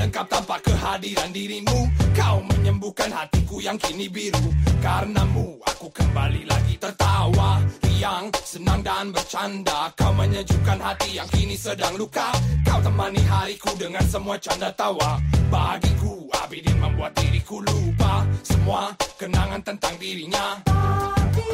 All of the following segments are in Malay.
Lengkap tanpa kehadiran dirimu Kau menyembuhkan hatiku yang kini biru Karenamu aku kembali lagi tertawa Riang, senang dan bercanda Kau menyejukkan hati yang kini sedang luka Kau temani hariku dengan semua canda tawa Bagiku Abidin membuat diriku lupa Semua kenangan tentang dirinya papi,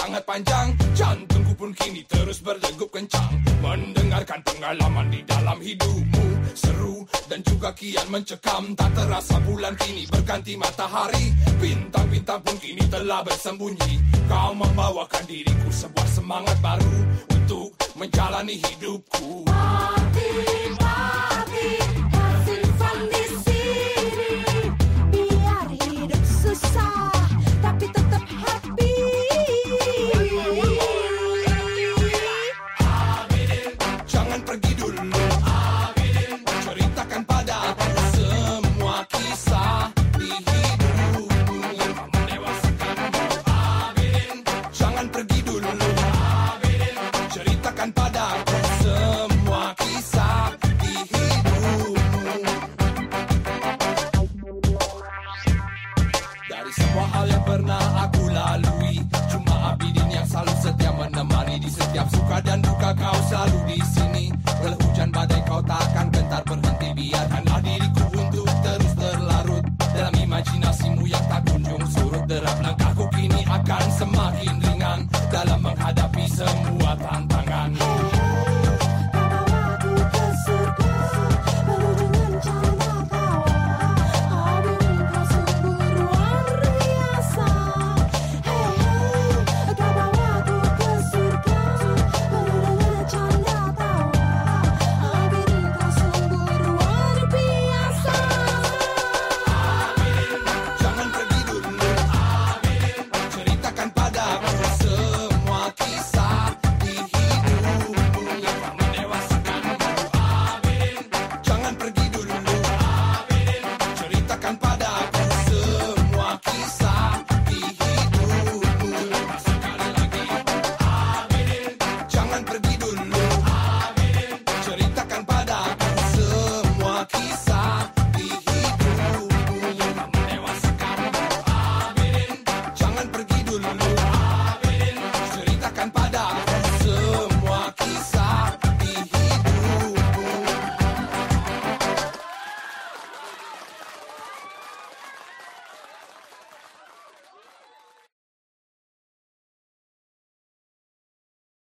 sangat panjang. Jantungku pun kini terus berdegup kencang. Mendengarkan pengalaman di dalam hidupmu. Seru dan juga kian mencekam. Tak terasa bulan kini berganti matahari. Bintang-bintang pun kini telah bersembunyi. Kau membawakan diriku sebuah semangat baru Untuk menjalani hidupku. Papi, Semua hal yang pernah aku lalui. Cuma abidin yang selalu setia menemani Di setiap suka dan duka kau selalu di sini. Walau hujan badai kau takkan gentar berhenti. Biarkanlah diriku untuk terus terlarut Dalam imajinasimu yang tak kunjung surut. Derap langkahku kini akan semakin ringan Dalam menghadapi semua tantangan.